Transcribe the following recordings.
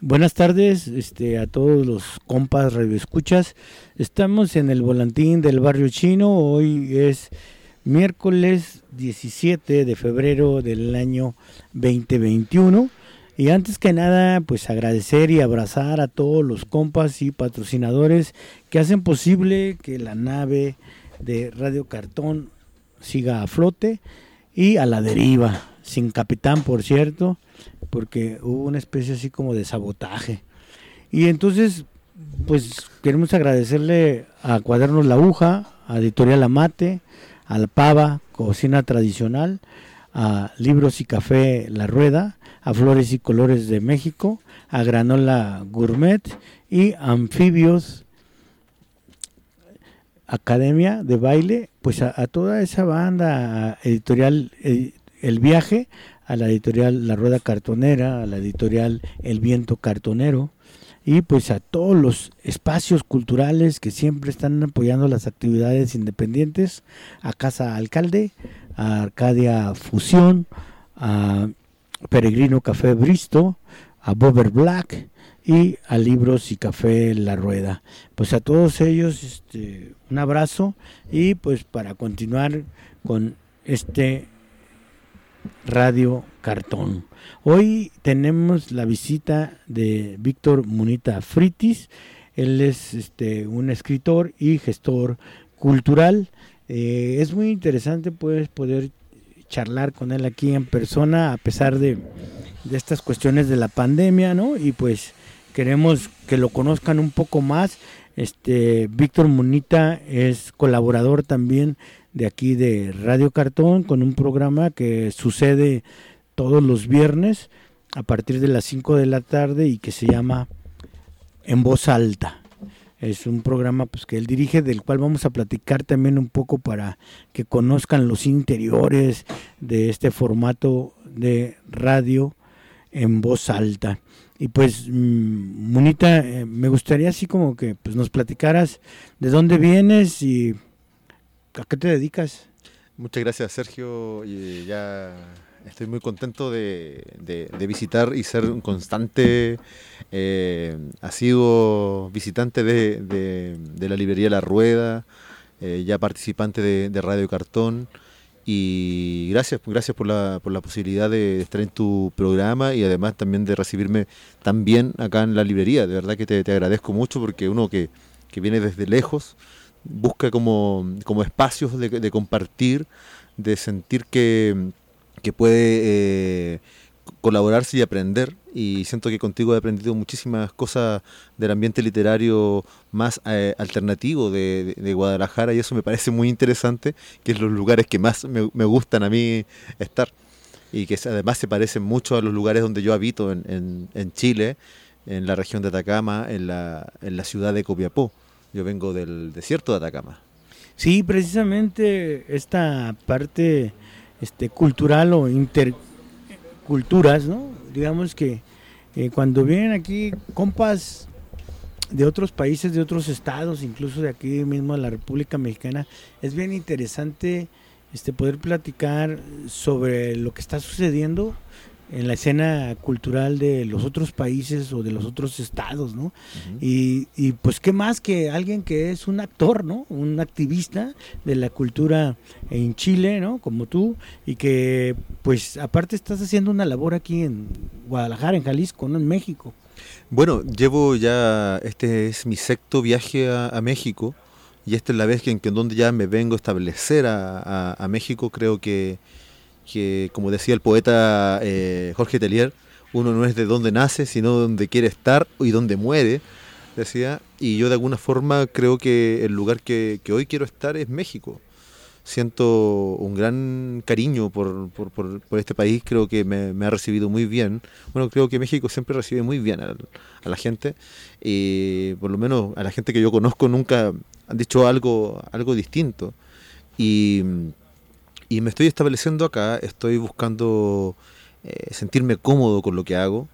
Buenas tardes este, a todos los compas radioescuchas. Estamos en el volantín del barrio chino. Hoy es miércoles 17 de febrero del año 2021. Y antes que nada, pues agradecer y abrazar a todos los compas y patrocinadores que hacen posible que la nave de Radio Cartón siga a flote y a la deriva, sin capitán, por cierto porque hubo una especie así como de sabotaje. Y entonces, pues queremos agradecerle a Cuadernos La Aguja, a Editorial Amate, a La Pava, Cocina Tradicional, a Libros y Café La Rueda, a Flores y Colores de México, a Granola Gourmet y Anfibios Academia de Baile, pues a, toda esa banda editorial eh, El Viaje, a la editorial La Rueda Cartonera, a la editorial El Viento Cartonero y pues a todos los espacios culturales que siempre están apoyando las actividades independientes, a Casa Alcalde, a Arcadia Fusión, a Peregrino Café Bristo, a Bober Black y a Libros y Café La Rueda. Pues a todos ellos este, un abrazo y pues para continuar con este Radio Cartón. Hoy tenemos la visita de Víctor Munita Fritis. Él es este, un escritor y gestor cultural. Eh, es muy interesante pues, poder charlar con él aquí en persona a pesar de, de estas cuestiones de la pandemia, ¿no? Y pues queremos que lo conozcan un poco más. Este Víctor Munita es colaborador también de aquí de Radio Cartón con un programa que sucede todos los viernes a partir de las 5 de la tarde y que se llama En Voz Alta. Es un programa pues, que él dirige, del cual vamos a platicar también un poco para que conozcan los interiores de este formato de radio en voz alta. Y pues, mm, Monita, eh, me gustaría así como que pues, nos platicaras de dónde vienes y ¿A qué te dedicas? Muchas gracias, Sergio. Y ya estoy muy contento de, visitar y ser un constante, eh, asiduo visitante de, la librería La Rueda, eh, ya participante de, Radio Cartón. Y gracias, gracias por la, por la posibilidad de estar en tu programa y además también de recibirme tan bien acá en la librería. De verdad que te, agradezco mucho porque uno que, que viene desde lejos, busca como, como espacios de, compartir, de sentir que, puede eh, colaborarse y aprender. Y siento que contigo he aprendido muchísimas cosas del ambiente literario más eh, alternativo de, Guadalajara y eso me parece muy interesante, que es los lugares que más me, gustan a mí estar. Y que además se parecen mucho a los lugares donde yo habito en, en, Chile, en la región de Atacama, en la, en la ciudad de Copiapó. Yo vengo del desierto de Atacama. Sí, precisamente esta parte este, cultural o interculturas, ¿no? Digamos que eh, cuando vienen aquí compas de otros países, de otros estados, incluso de aquí mismo de la República Mexicana, es bien interesante este poder platicar sobre lo que está sucediendo en la escena cultural de los otros países o de los otros estados, ¿no? y, y, pues qué más que alguien que es un actor, ¿no? Un activista de la cultura en Chile, ¿no? Como tú, y que pues aparte estás haciendo una labor aquí en Guadalajara, en Jalisco, ¿no? En México. Bueno, llevo ya, este es mi sexto viaje a, México y esta es la vez que en, donde ya me vengo a establecer a, a México, creo que que, como decía el poeta eh, Jorge Tellier, uno no es de dónde nace, sino donde quiere estar y donde muere, decía, y yo de alguna forma creo que el lugar que, hoy quiero estar es México. siento un gran cariño por, por, este país, creo que me, ha recibido muy bien. Bueno, creo que México siempre recibe muy bien a, la gente, y por lo menos a la gente que yo conozco nunca han dicho algo, algo distinto. Y, me estoy estableciendo acá, estoy buscando eh, sentirme cómodo con lo que hago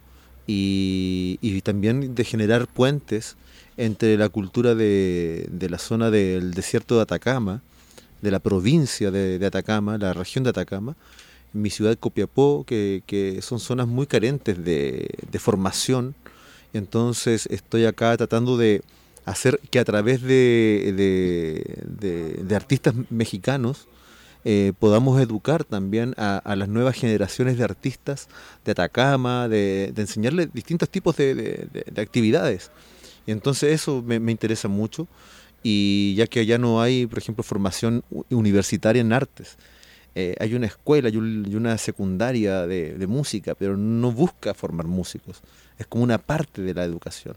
y, y también de generar puentes entre la cultura de, de la zona del desierto de Atacama, de la provincia de, Atacama, la región de Atacama, mi ciudad Copiapó, que, que son zonas muy carentes de, de, formación. Entonces estoy acá tratando de hacer que a través de, de artistas mexicanos eh, podamos educar también a, las nuevas generaciones de artistas de Atacama, de, enseñarles distintos tipos de, actividades. Y entonces eso me, me interesa mucho y ya que allá no hay, por ejemplo, formación universitaria en artes. Eh, hay una escuela y una secundaria de, música, pero no busca formar músicos. Es como una parte de la educación.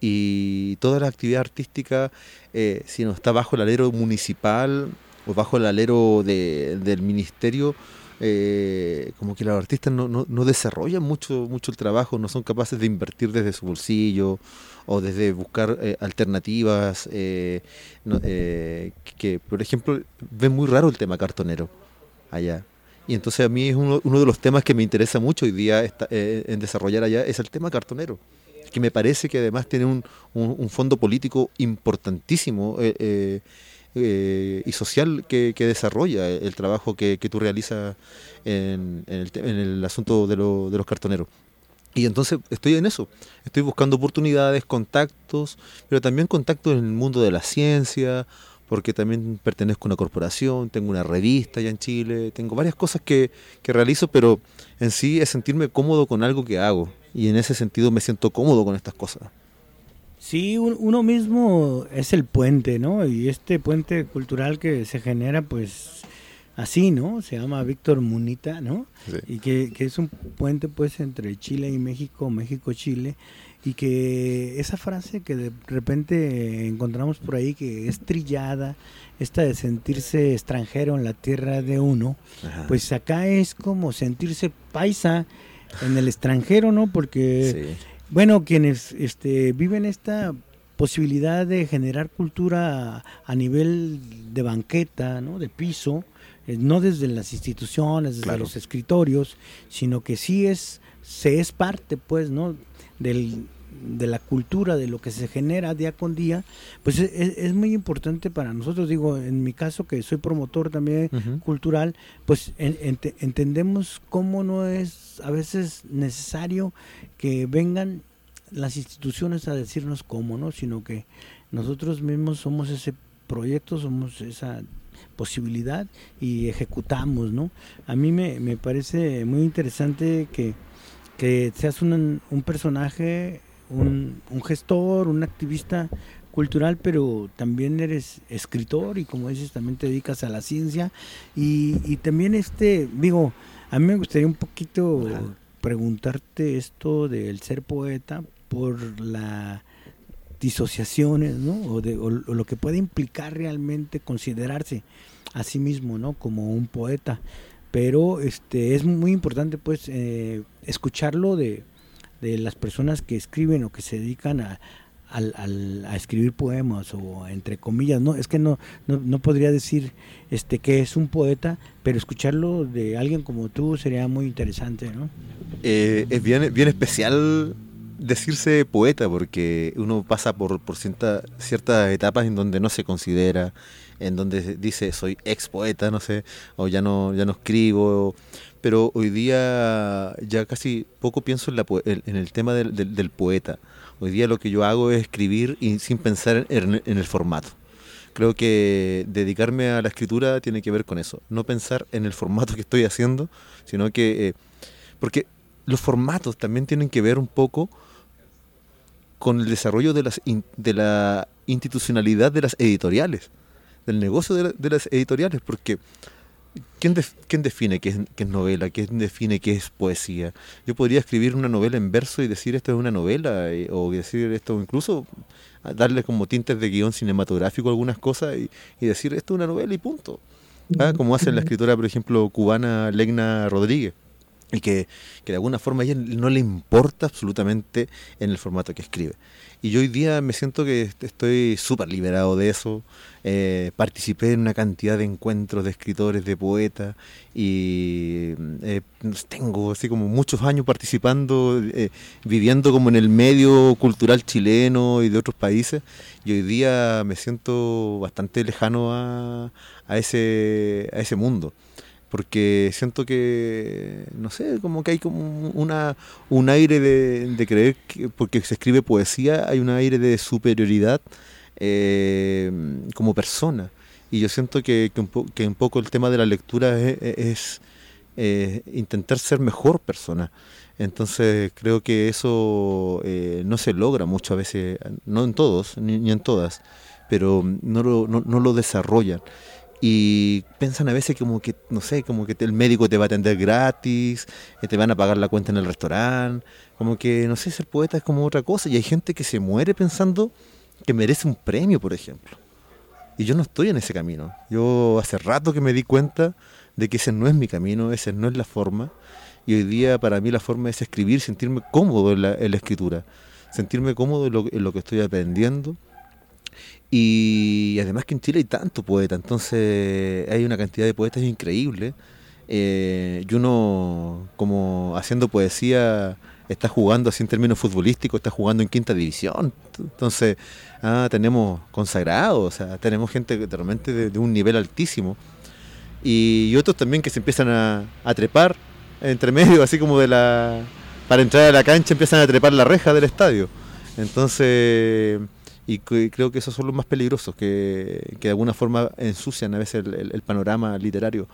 Y toda la actividad artística, eh, si no está bajo el alero municipal o bajo el alero del ministerio, eh, como que los artistas no, no, no, desarrollan mucho, mucho el trabajo, no son capaces de invertir desde su bolsillo o desde buscar eh, alternativas, eh, que por ejemplo ven muy raro el tema cartonero allá. Y entonces a mí es uno, uno de los temas que me interesa mucho hoy día en desarrollar allá, es el tema cartonero que me parece que además tiene un, un, fondo político importantísimo eh, y social que, desarrolla el trabajo que, tú realizas en, el, asunto de, los cartoneros. Y entonces estoy en eso, estoy buscando oportunidades, contactos, pero también contactos en el mundo de la ciencia, porque también pertenezco a una corporación, tengo una revista allá en Chile, tengo varias cosas que, que realizo, pero en sí es sentirme cómodo con algo que hago. Y en ese sentido me siento cómodo con estas cosas. Sí, uno mismo es el puente, ¿no? Y este puente cultural que se genera, pues así, ¿no? Se llama Víctor Munita, ¿no? Y que, es un puente, pues, entre Chile y México, México-Chile. Y que esa frase que de repente encontramos por ahí, que es trillada, esta de sentirse extranjero en la tierra de uno, pues acá es como sentirse paisa en el extranjero, ¿no? Porque... Bueno, quienes este, viven esta posibilidad de generar cultura a nivel de banqueta, ¿no? de piso, eh, no desde las instituciones, desde los escritorios, sino que sí es, se es parte, pues, ¿no? Del, de la cultura, de lo que se genera día con día, pues es, muy importante para nosotros. Digo, en mi caso, que soy promotor también cultural, pues entendemos cómo no es a veces necesario que vengan las instituciones a decirnos cómo, ¿no? Sino que nosotros mismos somos ese proyecto, somos esa posibilidad y ejecutamos, ¿no? A mí me, me parece muy interesante que, que seas un, un personaje un, gestor, un activista cultural, pero también eres escritor y como dices, también te dedicas a la ciencia y, también este, digo, a mí me gustaría un poquito preguntarte esto del ser poeta por la disociaciones, ¿no? O, de, o, lo que puede implicar realmente considerarse a sí mismo, ¿no? Como un poeta. Pero este es muy importante, pues, eh, escucharlo de, de las personas que escriben o que se dedican a, a escribir poemas o entre comillas no es que no, no, podría decir este que es un poeta pero escucharlo de alguien como tú sería muy interesante no eh, es bien bien especial decirse poeta porque uno pasa por, por ciertas etapas en donde no se considera en donde dice soy ex poeta no sé o ya no ya no escribo pero hoy día ya casi poco pienso en, la, en el tema del, poeta. Hoy día lo que yo hago es escribir y sin pensar en, el formato. Creo que dedicarme a la escritura tiene que ver con eso, no pensar en el formato que estoy haciendo, sino que... Eh, porque los formatos también tienen que ver un poco con el desarrollo de, las de la institucionalidad de las editoriales, del negocio de, de las editoriales, porque ¿Quién, define qué es, novela? ¿Quién define qué es poesía? Yo podría escribir una novela en verso y decir esto es una novela, eh, o decir esto incluso darle como tintes de guion cinematográfico a algunas cosas y, decir esto es una novela y punto. ¿ah? como hace la escritora, por ejemplo, cubana Legna Rodríguez y que, que, de alguna forma a ella no le importa absolutamente en el formato que escribe. Y yo hoy día me siento que estoy súper liberado de eso. Eh, participé en una cantidad de encuentros de escritores, de poetas, y eh, tengo así como muchos años participando, eh, viviendo como en el medio cultural chileno y de otros países, y hoy día me siento bastante lejano a, a, ese, a ese mundo porque siento que, no sé, como que hay como una, un aire de, creer que porque se escribe poesía hay un aire de superioridad eh, como persona. Y yo siento que, que, un poco el tema de la lectura es, eh, intentar ser mejor persona. Entonces creo que eso eh, no se logra muchas veces, no en todos, ni, en todas, pero no lo, no, no lo desarrollan y piensan a veces como que, no sé, como que el médico te va a atender gratis, eh, te van a pagar la cuenta en el restaurante, como que, no sé, ser poeta es como otra cosa. Y hay gente que se muere pensando que merece un premio, por ejemplo. Y yo no estoy en ese camino. Yo hace rato que me di cuenta de que ese no es mi camino, esa no es la forma. Y hoy día para mí la forma es escribir, sentirme cómodo en la, escritura, sentirme cómodo en lo que estoy aprendiendo y además que en Chile hay tanto poeta, entonces hay una cantidad de poetas increíble. Eh, y uno, como haciendo poesía, está jugando así en términos futbolísticos, está jugando en quinta división. Entonces, ah, tenemos consagrados, o sea, tenemos gente realmente de, un nivel altísimo. Y, otros también que se empiezan a, a, trepar entre medio, así como de la. Para entrar a la cancha empiezan a trepar la reja del estadio. Entonces y creo que esos son los más peligrosos, que, de alguna forma ensucian a veces el, panorama literario.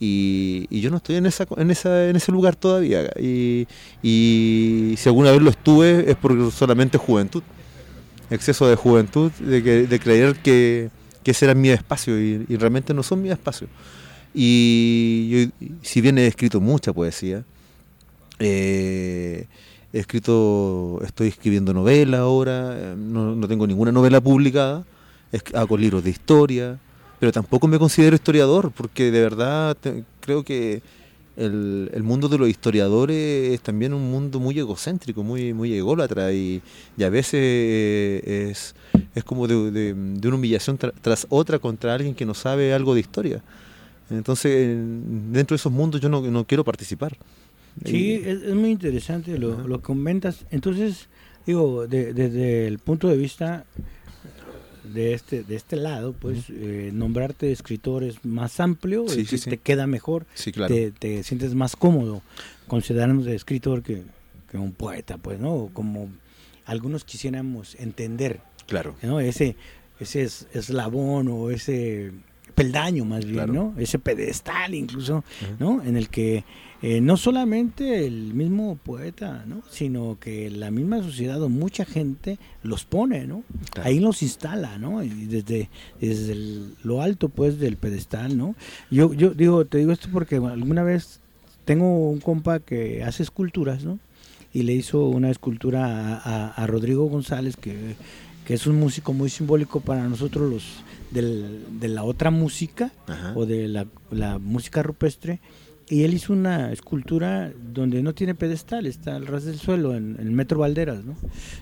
Y, yo no estoy en esa, en esa ese lugar todavía. Y, si alguna vez lo estuve es por solamente juventud. Exceso de juventud, de, que, creer que, que ese mi espacio y, realmente no son mi espacio. Y si bien he escrito mucha poesía, eh, He escrito, estoy escribiendo novela ahora, eh, no, tengo ninguna novela publicada, hago libros de historia, pero tampoco me considero historiador, porque de verdad creo que el, mundo de los historiadores es también un mundo muy egocéntrico, muy, muy ególatra, y, a veces eh, es, como de, una humillación tras otra contra alguien que no sabe algo de historia. Entonces, dentro de esos mundos yo no quiero participar. Sí, es, muy interesante lo, lo, que comentas. Entonces, digo, desde el punto de vista de este de este lado, pues eh, nombrarte escritor es más amplio, te queda mejor, te, sientes más cómodo considerándote escritor que, un poeta, pues, ¿no? Como algunos quisiéramos entender, claro, ¿no? Ese ese eslabón o ese peldaño más bien, ¿no? Ese pedestal incluso, ¿no? En el que eh, no solamente el mismo poeta, ¿no? sino que la misma sociedad o mucha gente los pone, ¿no? Ahí los instala, ¿no? Y desde, desde lo alto, pues, del pedestal, ¿no? Yo, yo digo, te digo esto porque alguna vez tengo un compa que hace esculturas, ¿no? Y le hizo una escultura a, Rodrigo González, que, es un músico muy simbólico para nosotros los de la otra música o de la, la música rupestre y él hizo una escultura donde no tiene pedestal, está al ras del suelo, en el Metro Valderas, ¿no?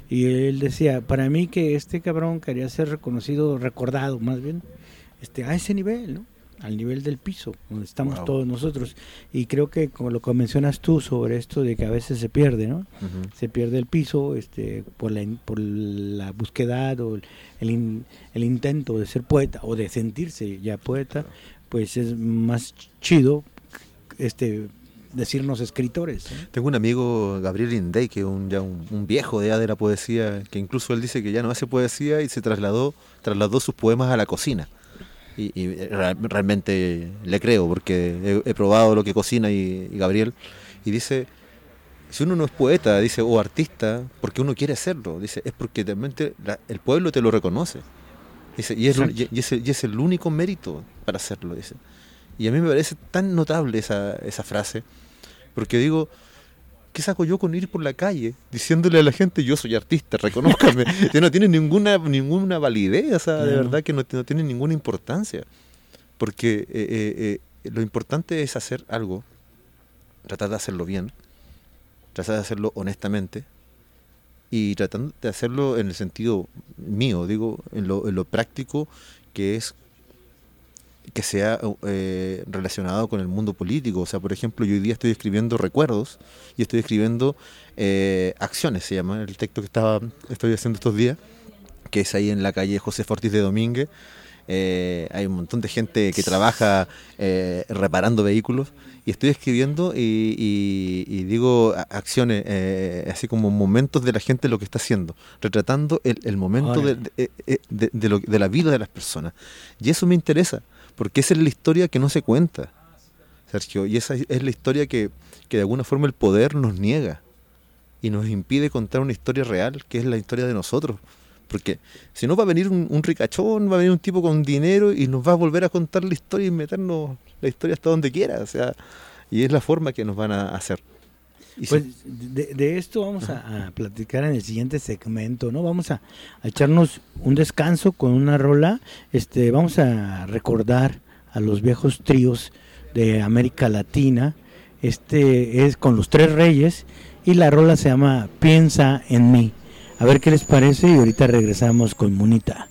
Y él decía, para mí que este cabrón quería ser reconocido, recordado más bien, este, a ese nivel, ¿no? Al nivel del piso, donde estamos todos nosotros. Y creo que como lo que mencionas tú sobre esto de que a veces se pierde, ¿no? Se pierde el piso este, por, la, por la búsqueda o el, el intento de ser poeta o de sentirse ya poeta, pues es más chido este decirnos escritores. Tengo un amigo, Gabriel Indey, que es un, ya un, viejo de, de la poesía, que incluso él dice que ya no hace poesía y se trasladó, trasladó sus poemas a la cocina. Y, realmente le creo, porque he, probado lo que cocina y, Gabriel, y dice, si uno no es poeta, dice, o artista, porque uno quiere serlo, dice, es porque realmente el pueblo te lo reconoce. Dice, y, es, y, es, y es el único mérito para hacerlo, dice. Y a mí me parece tan notable esa, esa frase, porque digo, ¿qué saco yo con ir por la calle diciéndole a la gente yo soy artista, reconózcame? que no tiene ninguna, ninguna validez, o sea, de verdad que no, no, tiene ninguna importancia. porque eh, eh, lo importante es hacer algo, tratar de hacerlo bien, tratar de hacerlo honestamente y tratando de hacerlo en el sentido mío, digo, en lo, en lo práctico que es que sea eh, relacionado con el mundo político. O sea, por ejemplo, yo hoy día estoy escribiendo recuerdos y estoy escribiendo eh, acciones, se llama el texto que estaba, estoy haciendo estos días, que es ahí en la calle José Fortis de Domínguez. Eh, hay un montón de gente que trabaja reparando vehículos y estoy escribiendo y, digo acciones, así como momentos de la gente lo que está haciendo, retratando el, momento de, de, la vida de las personas. Y eso me interesa, porque esa es la historia que no se cuenta, Sergio, y esa es la historia que, de alguna forma el poder nos niega y nos impide contar una historia real, que es la historia de nosotros. Porque si no va a venir un, ricachón, va a venir un tipo con dinero y nos va a volver a contar la historia y meternos la historia hasta donde quiera. O sea, y es la forma que nos van a hacer. Pues de, esto vamos a, platicar en el siguiente segmento, ¿no? Vamos a, echarnos un descanso con una rola. Este, vamos a recordar a los viejos tríos de América Latina. Este es con los tres reyes y la rola se llama Piensa en mí. A ver qué les parece y ahorita regresamos con Munita.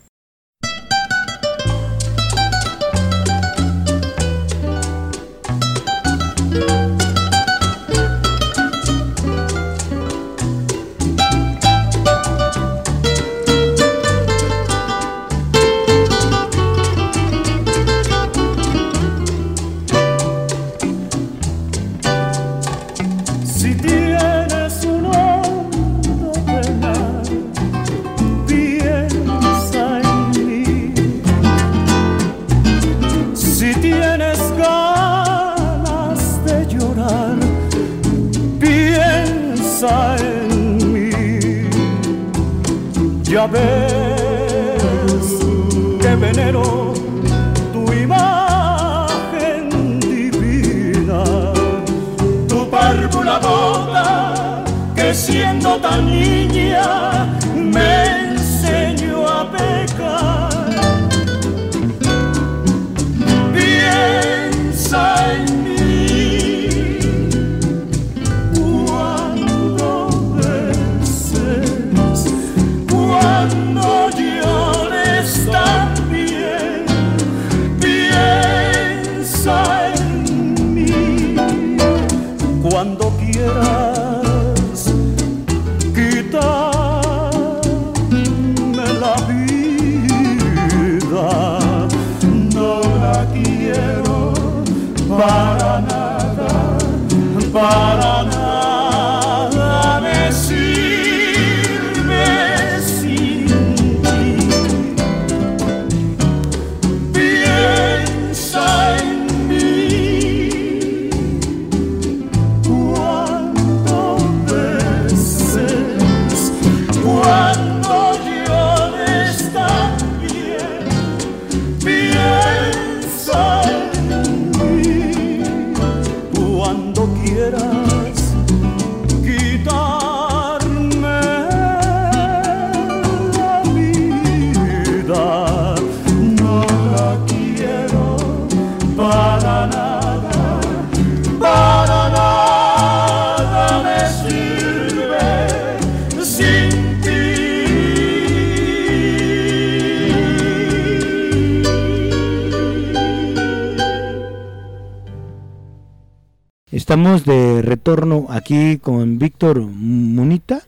Estamos de retorno aquí con Víctor Munita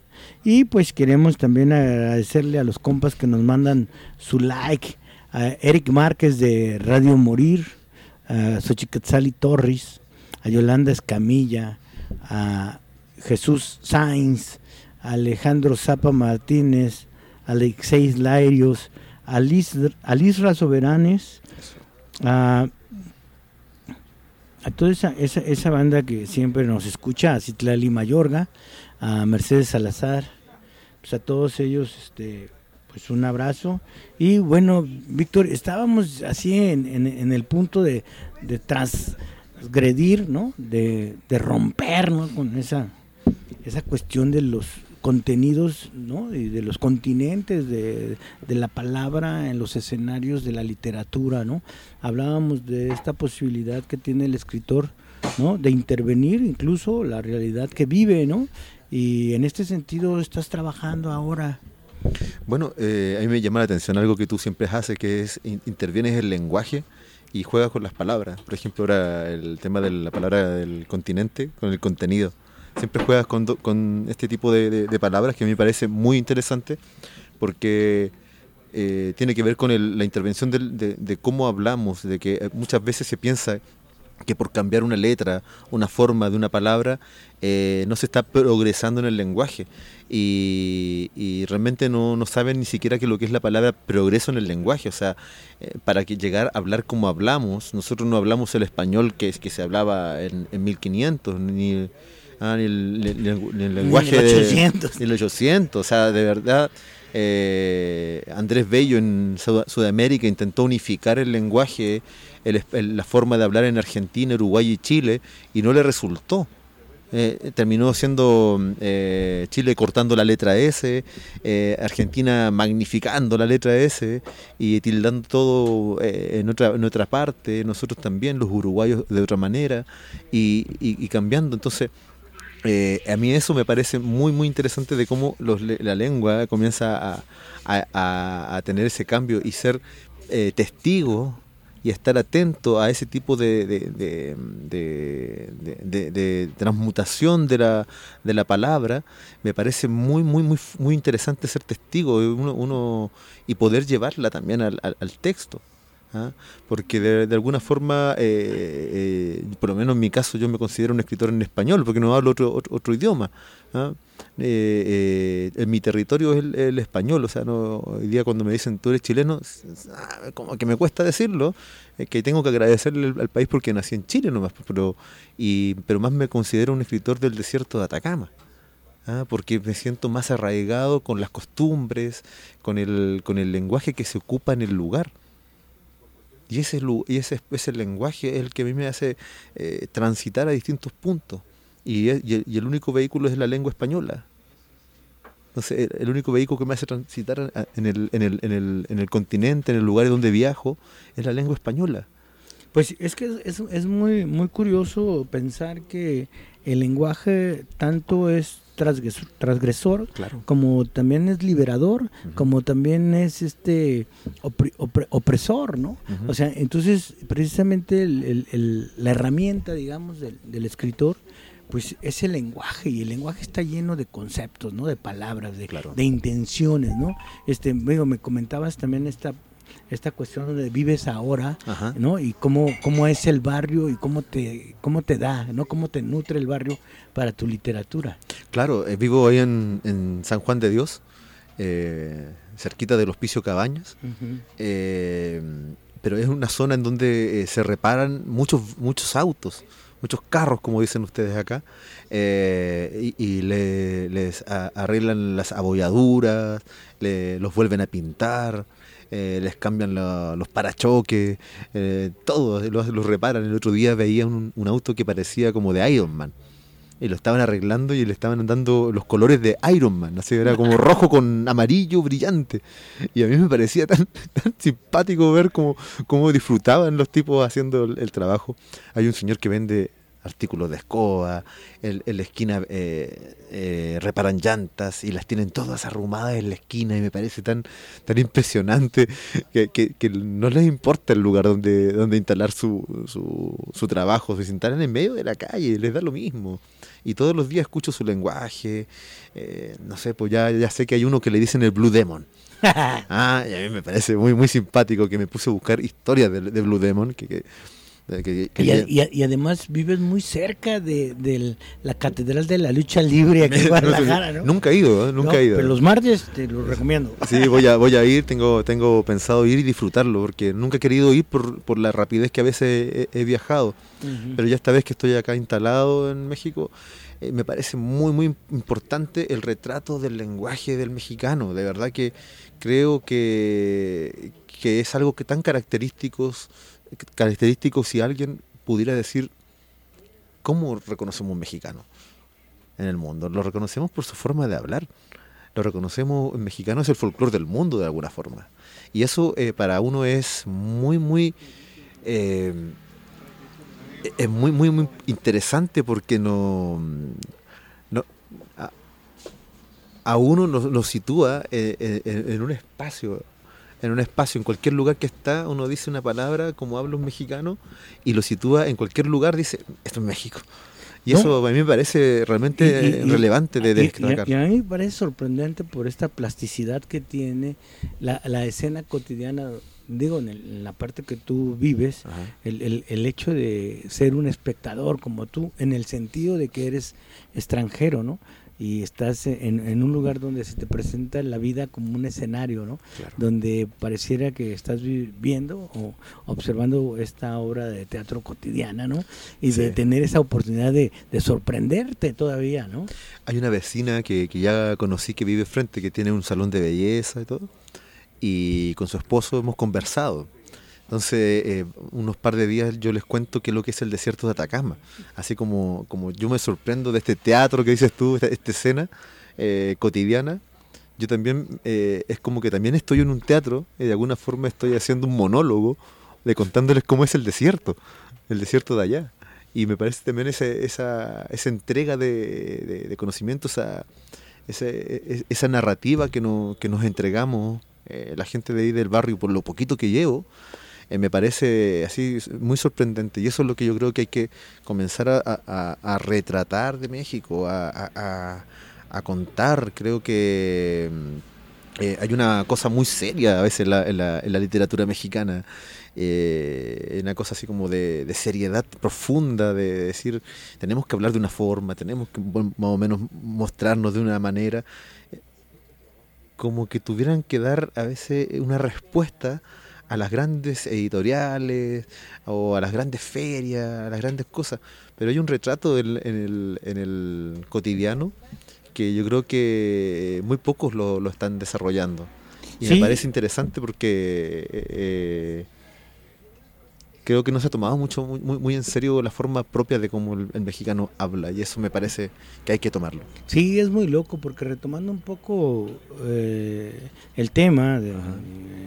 y pues queremos también agradecerle a los compas que nos mandan su like, a Eric Márquez de Radio Morir, a Xochicatzali Torres, a Yolanda Escamilla, a Jesús Sainz, a Alejandro Zapa Martínez, a Alexeis Lairios, a, Liz, a Soberanes, a a toda esa, esa, banda que siempre nos escucha, a Citlali Mayorga, a Mercedes Salazar, pues a todos ellos, este, pues un abrazo. Y bueno, Víctor, estábamos así en, el punto de, transgredir, ¿no? De, de romper, Con esa, esa cuestión de los contenidos ¿no? y de los continentes de, de, la palabra en los escenarios de la literatura. ¿no? Hablábamos de esta posibilidad que tiene el escritor ¿no? de intervenir incluso la realidad que vive. ¿no? Y en este sentido estás trabajando ahora. Bueno, eh, a mí me llama la atención algo que tú siempre haces, que es intervienes el lenguaje y juegas con las palabras. Por ejemplo, ahora el tema de la palabra del continente, con el contenido. Siempre juegas con, con este tipo de, palabras que a mí me parece muy interesante porque eh, tiene que ver con la intervención de, de, cómo hablamos, de que muchas veces se piensa que por cambiar una letra, una forma de una palabra, eh, no se está progresando en el lenguaje. Y, realmente no, saben ni siquiera que lo que es la palabra progreso en el lenguaje. O sea, eh, para que llegar a hablar como hablamos, nosotros no hablamos el español que, que se hablaba en, en 1500, ni, ah, ni, el, lenguaje de 800. De, 800. O sea, de verdad. Eh, Andrés Bello en Sudamérica intentó unificar el lenguaje la forma de hablar en Argentina, Uruguay y Chile y no le resultó. Eh, terminó siendo eh, Chile cortando la letra S, eh, Argentina magnificando la letra S y tildando todo en, otra, en otra parte, nosotros también, los uruguayos de otra manera y, cambiando. Entonces, a mí eso me parece muy, muy interesante de cómo la lengua comienza a, tener ese cambio y ser testigo y estar atento a ese tipo de, de, transmutación de la, de la palabra, me parece muy, muy, muy, muy interesante ser testigo uno, uno y poder llevarla también al, al, texto. ¿Ah? Porque de, alguna forma, eh, eh, por lo menos en mi caso, yo me considero un escritor en español, porque no hablo otro, otro, idioma. ¿ah? Eh, en mi territorio es el, español, o sea, no, hoy día cuando me dicen tú eres chileno, ah, como que me cuesta decirlo, que tengo que agradecerle al, país porque nací en Chile nomás, pero, y, pero más me considero un escritor del desierto de Atacama. ¿ah? porque me siento más arraigado con las costumbres, con el, con el lenguaje que se ocupa en el lugar. Y ese, lenguaje es el que a mí me hace eh, transitar a distintos puntos y, el, único vehículo es la lengua española. El, único vehículo que me hace transitar en, el, en el continente, en el lugar donde viajo, es la lengua española. Pues es que es, es muy, muy curioso pensar que el lenguaje tanto es transgresor, como también es liberador, como también es este opresor, ¿no? O sea, entonces precisamente la herramienta, digamos, del, del escritor pues es el lenguaje y el lenguaje está lleno de conceptos, ¿no? De palabras, de, de intenciones, ¿no? Este, digo, me comentabas también esta esta cuestión donde vives ahora, ¿no? Y cómo, cómo es el barrio y cómo te cómo te da, ¿no? Cómo te nutre el barrio para tu literatura. Claro, eh, vivo ahí en, San Juan de Dios, eh, cerquita del Hospicio Cabañas. Eh, pero es una zona en donde se reparan muchos muchos autos muchos carros, como dicen ustedes acá, eh, y, les arreglan las abolladuras, los vuelven a pintar, eh, les cambian los parachoques, eh, todo, los, reparan. El otro día veía un, auto que parecía como de Iron Man y lo estaban arreglando y le estaban dando los colores de Iron Man, así era como rojo con amarillo brillante. Y a mí me parecía tan, simpático ver cómo, cómo, disfrutaban los tipos haciendo el, trabajo. Hay un señor que vende artículos de escoba, en, la esquina eh, eh, reparan llantas y las tienen todas arrumadas en la esquina y me parece tan, tan impresionante que, que, no les importa el lugar donde, donde instalar su, su, su trabajo, se instalan en medio de la calle, les da lo mismo y todos los días escucho su lenguaje. Eh, no sé, pues ya, ya sé que hay uno que le dicen el Blue Demon. ah, y a mí me parece muy, muy simpático que me puse a buscar historias de, Blue Demon. Que, y, además vives muy cerca de, la Catedral de la Lucha Libre aquí en Guadalajara, ¿no? Nunca he ido, ¿eh? nunca he ido. Pero los martes te lo recomiendo. Sí, voy a, voy a ir, tengo, tengo pensado ir y disfrutarlo, porque nunca he querido ir por, por la rapidez que a veces he, viajado. Pero ya esta vez que estoy acá instalado en México, eh, me parece muy, muy importante el retrato del lenguaje del mexicano. De verdad que creo que, que es algo que tan característico, característico si alguien pudiera decir cómo reconocemos un mexicano. en el mundo, lo reconocemos por su forma de hablar. Lo reconocemos, el mexicano es el folclore del mundo de alguna forma. Y eso eh, para uno es muy, muy... Eh, es muy, muy, muy interesante porque no, no a, uno nos, sitúa eh, en, un espacio, en un espacio, en cualquier lugar que está, uno dice una palabra como habla un mexicano y lo sitúa en cualquier lugar, dice, esto es México. Y eso a mí me parece realmente relevante de destacar. Y, a mí me parece sorprendente por esta plasticidad que tiene la, la escena cotidiana digo, en, la parte que tú vives, el, el, el, hecho de ser un espectador como tú, en el sentido de que eres extranjero, ¿no? Y estás en, en un lugar donde se te presenta la vida como un escenario, ¿no? Donde pareciera que estás viendo o observando esta obra de teatro cotidiana, ¿no? Y de tener esa oportunidad de, de, sorprenderte todavía, ¿no? Hay una vecina que, que ya conocí que vive frente, que tiene un salón de belleza y todo y con su esposo hemos conversado. Entonces, eh, unos par de días yo les cuento qué es lo que es el desierto de Atacama. Así como, como yo me sorprendo de este teatro que dices tú, esta, escena eh, cotidiana, yo también, eh, es como que también estoy en un teatro y de alguna forma estoy haciendo un monólogo de contándoles cómo es el desierto, el desierto de allá. Y me parece también esa, esa, esa entrega de, de, conocimiento, esa, esa, e, esa narrativa que, no, que nos entregamos eh, la gente de ahí del barrio, por lo poquito que llevo, eh, me parece así muy sorprendente. Y eso es lo que yo creo que hay que comenzar a, retratar de México, a, contar. Creo que mm, eh, hay una cosa muy seria a veces en la, literatura mexicana. una cosa así como de, seriedad profunda, de decir, tenemos que hablar de una forma, tenemos que más o menos mostrarnos de una manera como que tuvieran que dar a veces una respuesta a las grandes editoriales o a las grandes ferias, a las grandes cosas. Pero hay un retrato en, el, en el cotidiano que yo creo que muy pocos lo, lo están desarrollando. Y me parece interesante porque eh, creo que no se ha tomado mucho muy, muy, en serio la forma propia de cómo el, mexicano habla y eso me parece que hay que tomarlo. Sí, es muy loco porque retomando un poco eh, el tema, de,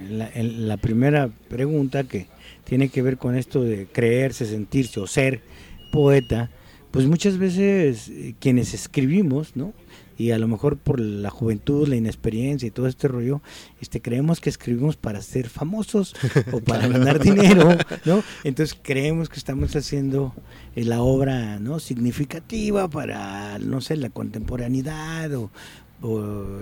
la, la, primera pregunta que tiene que ver con esto de creerse, sentirse o ser poeta, pues muchas veces eh, quienes escribimos, ¿no? Y a lo mejor por la juventud, la inexperiencia y todo este rollo, este creemos que escribimos para ser famosos o para ganar dinero, ¿no? Entonces creemos que estamos haciendo eh, la obra, ¿no? significativa para no sé, la contemporaneidad o,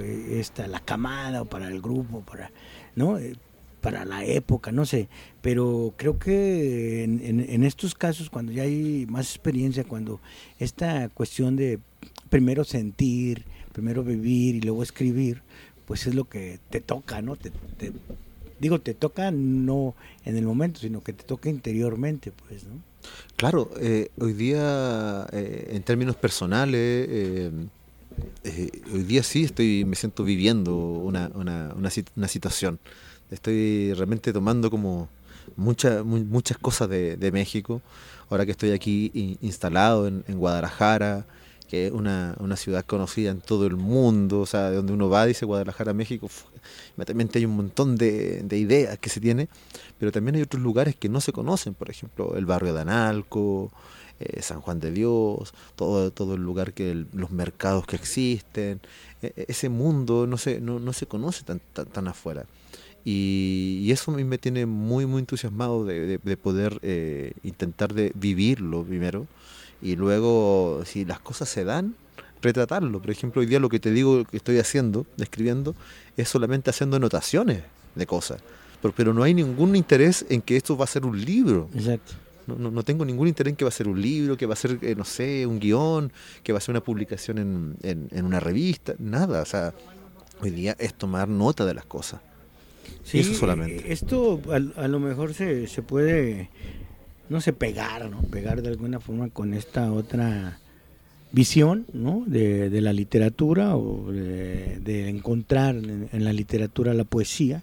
eh, esta la camada o para el grupo, para ¿no? Eh, para la época, no sé, pero creo que en, en, estos casos, cuando ya hay más experiencia, cuando esta cuestión de primero sentir, primero vivir y luego escribir, pues es lo que te toca, ¿no? Te, digo, te toca no en el momento, sino que te toca interiormente, pues, ¿no? Claro, eh, hoy día, eh, en términos personales, eh, hoy día sí estoy, me siento viviendo una, una, una, situación. Estoy realmente tomando como muchas muchas cosas de, de, México. Ahora que estoy aquí instalado en, en Guadalajara, que es una, una, ciudad conocida en todo el mundo, o sea, de donde uno va, dice Guadalajara, México, también hay un montón de, de, ideas que se tiene, pero también hay otros lugares que no se conocen, por ejemplo, el barrio de Analco, eh, San Juan de Dios, todo, todo el lugar que los mercados que existen, e, e, ese mundo no se, no, no se conoce tan, tan, afuera. Y, y, eso a mí me tiene muy, muy entusiasmado de, de, poder eh, intentar de vivirlo primero y luego, si las cosas se dan, retratarlo. Por ejemplo, hoy día lo que te digo que estoy haciendo, escribiendo, es solamente haciendo anotaciones de cosas. Pero, pero no hay ningún interés en que esto va a ser un libro. Exacto. No, no, no, tengo ningún interés en que va a ser un libro, que va a ser, eh, no sé, un guion, que va a ser una publicación en, en, en, una revista, nada. O sea, hoy día es tomar nota de las cosas. Sí, Eso solamente. Esto a, a lo mejor se, se puede no sé, pegar, ¿no? Pegar de alguna forma con esta otra visión, ¿no? De, de la literatura o de, encontrar en, la literatura la poesía,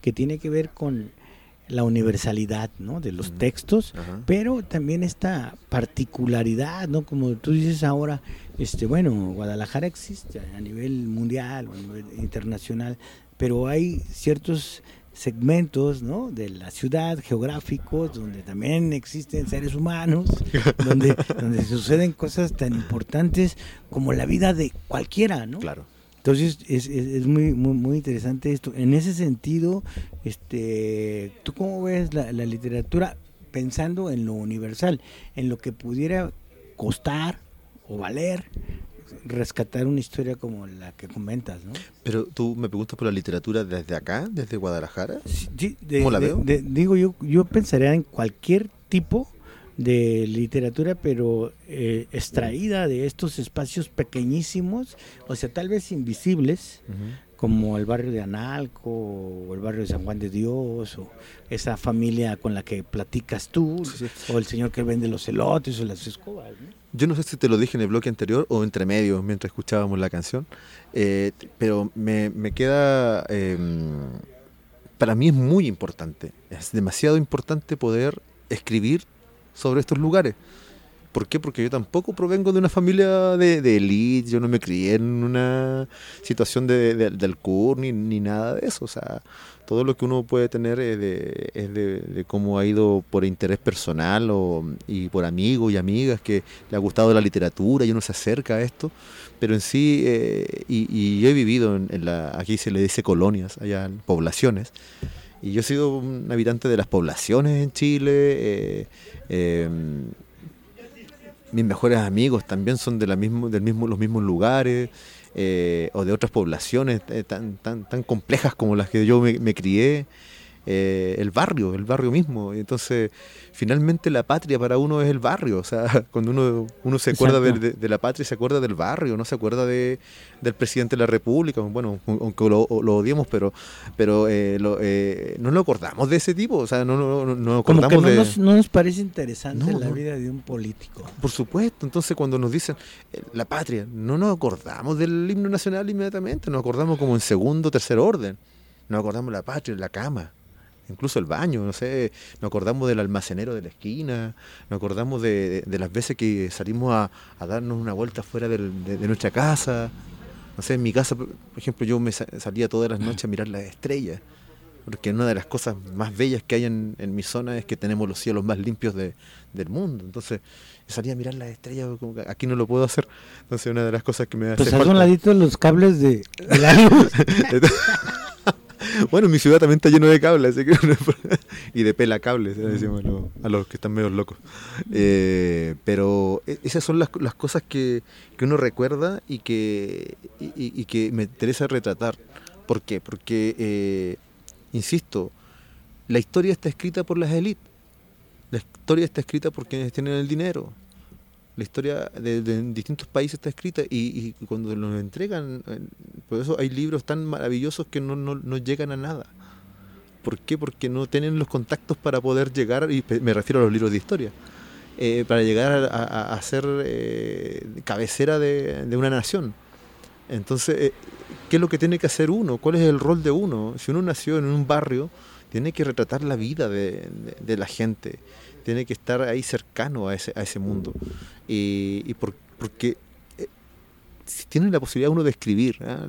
que tiene que ver con la universalidad ¿no? de los textos, pero también esta particularidad, ¿no? Como tú dices ahora, este, bueno, Guadalajara existe a nivel mundial a nivel internacional, pero hay ciertos segmentos ¿no? de la ciudad geográficos donde también existen seres humanos, donde, donde suceden cosas tan importantes como la vida de cualquiera, ¿no? Claro. Entonces es, es, muy, muy, muy interesante esto. En ese sentido, este, ¿tú cómo ves la, la literatura pensando en lo universal, en lo que pudiera costar o valer rescatar una historia como la que comentas, ¿no? Pero tú me preguntas por la literatura desde acá, desde Guadalajara. Sí, ¿Cómo la veo? digo yo, yo pensaría en cualquier tipo de literatura, pero eh, extraída de estos espacios pequeñísimos, o sea, tal vez invisibles, como el barrio de Analco o el barrio de San Juan de Dios o esa familia con la que platicas tú o el señor que vende los elotes o las escobas. Yo no sé si te lo dije en el bloque anterior o entre medio mientras escuchábamos la canción, eh, pero me, me queda... Em, para mí es muy importante, es demasiado importante poder escribir sobre estos lugares. ¿Por qué? Porque yo tampoco provengo de una familia de, de elite, yo no me crié en una situación de, del CUR ni, ni, nada de eso. O sea, todo lo que uno puede tener es de, es de, cómo ha ido por interés personal o, y por amigos y amigas que le ha gustado la literatura y uno se acerca a esto. Pero en sí, eh, y, yo he vivido en, la, aquí se le dice colonias, allá en poblaciones. Y yo he sido un habitante de las poblaciones en Chile. Eh, em, mis mejores amigos también son de la mismo, del mismo, los mismos lugares eh, o de otras poblaciones eh, tan, tan, tan complejas como las que yo me, me crié. Eh, el barrio, el barrio mismo. Entonces, finalmente la patria para uno es el barrio. O sea, cuando uno, uno se acuerda de, la patria, se acuerda del barrio, no se acuerda de, del presidente de la República. Bueno, aunque lo, lo odiemos, pero, pero eh, eh, no nos acordamos de ese tipo. O sea, no, no, no, acordamos Como que no, nos, no nos parece interesante la vida de un político. Por supuesto. Entonces, cuando nos dicen la patria, no nos acordamos del himno nacional inmediatamente. Nos acordamos como en segundo tercer orden. Nos acordamos de la patria, la cama incluso el baño, no sé, nos acordamos del almacenero de la esquina, nos acordamos de, las veces que salimos a, darnos una vuelta fuera de, nuestra casa. No sé, en mi casa, por ejemplo, yo me salía todas las noches a mirar las estrellas, porque una de las cosas más bellas que hay en, mi zona es que tenemos los cielos más limpios del mundo. Entonces, salía a mirar las estrellas, como aquí no lo puedo hacer. Entonces, una de las cosas que me hace pues falta... un ladito los cables de, de la luz. bueno, mi ciudad también está lleno de cables, y de pela cables, decimos a los, que están medio locos. Eh, pero e, esas son las, cosas que, uno recuerda y que, y, que me interesa retratar. ¿Por qué? Porque, eh, insisto, la historia está escrita por las élites. La historia está escrita por quienes tienen el dinero la historia de, distintos países está escrita y, cuando nos entregan, eh, por eso hay libros tan maravillosos que no, no, llegan a nada. ¿Por qué? Porque no tienen los contactos para poder llegar, y me refiero a los libros de historia, eh, para llegar a, ser eh, cabecera de, una nación. Entonces, ¿qué es lo que tiene que hacer uno? ¿Cuál es el rol de uno? Si uno nació en un barrio, tiene que retratar la vida de, de la gente tiene que estar ahí cercano a ese, a ese mundo. Y, y porque eh, si tiene la posibilidad uno de escribir, ¿ah?